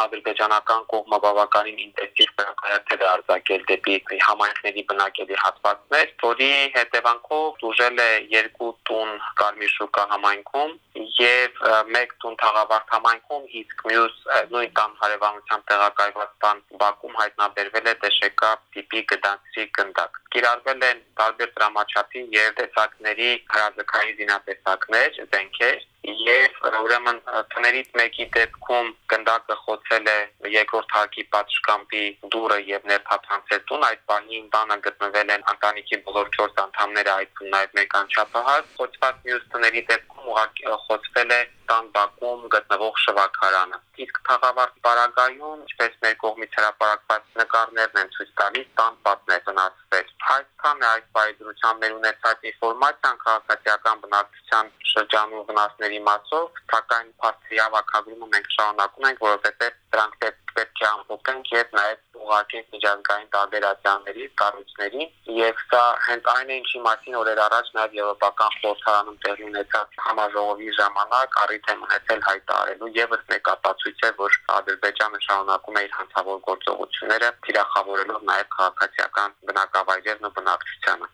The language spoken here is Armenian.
ադրբեջանական կողմը բավականին ինտենսիվ բնակարարներ է արձակել դեպի համայնքների բնակելի հատվածներ, որի հետևանքով դուժել է երկու տուն Կարմիր շուկա համայնքում եւ մեկ տուն Թաղավարտ համայնքում, իսկ մյուս նույն տան հարևանությամբ տեղակայված տան Բաքում հայտնաբերվել է դեշեկա տիպի գդանցի գնդակ։ Կիրառվել են տարբեր դրամաչափի եւ տեսակների հրաձգային զինատեսակներ, զենքեր եւ ուրեմն տներից մեկի դեպքում գնդակը խոցել է երկրորդ հարկի պատշգամբի դուրը եւ ներթափանցել տուն այդ բանին տանը գտնվել են ընտանիքի բոլոր 4 անդամները այդում նաեւ մեկ անչափահաս խոցված մյուս տների դեպքում ուղղակի խոցվել է տան բակում գտնվող շվակարանը իսկ թաղավարտ բարագայում ինչպես մեր կողմից հրապարակված նկարներն են ցույց տալիս տան պատն է վնասվել այսքան է այս բայդրության մեր ունեցած ինֆորմացիան քաղաքացիական բնակչության շրջանում վնասների մասով սակայն փաստի ավակագրումը մենք շարունակում ենք որովհետեւ դրանք պետք է ամփոփենք եւ նաեւ ուղղակի միջազգային տարբերացիաների, կառույցների եւ սա հենց այն է ինչի մասին օրեր առաջ նաեւ եվրոպական խորհրդարանում տեղի ունեցած համաժողովի ժամանակ առիթ եմ ունեցել հայտարարելու եւս մեկ ապացույց է, որ Ադրբեջանը շարունակում է իր հանցավոր գործողությունները, թիրախավորելով նաեւ քաղաքացիական բնակավայրերն ու բնակչությանը։